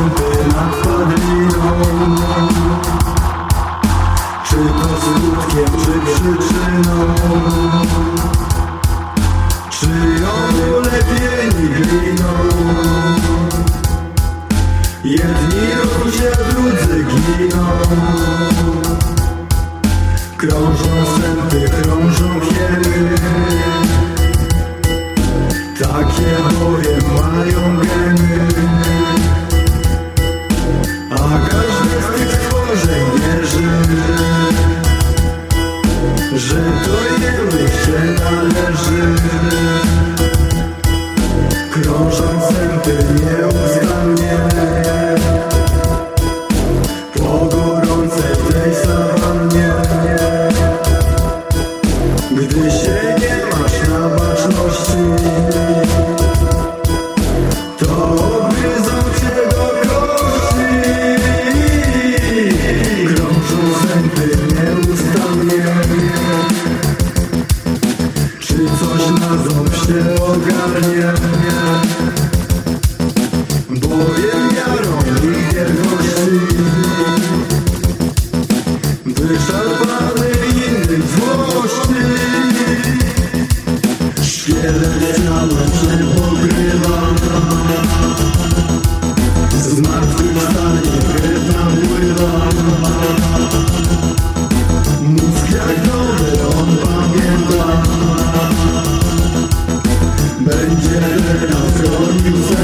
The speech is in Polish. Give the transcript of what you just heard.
kąty nad podwiną Czy to skutkiem, czy przyczyną? Czy ją ulepieni gliną? Jedni ludzie, drudzy giną Krążą sępy, krążą Ty ogarnie mnie. Boję miarą i wierności Wyczerpany innych złości. Świetnie się pogrywam Zmartwychwstanie, gry tam pływam Sen nasıl